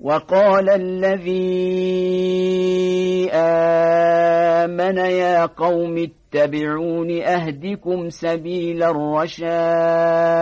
وقال الذي آمن يا قوم اتبعون أهدكم سبيل الرشاد